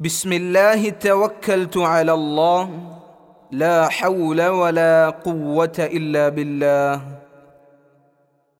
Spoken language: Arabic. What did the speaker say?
بسم الله توكلت على الله لا حول ولا قوه الا بالله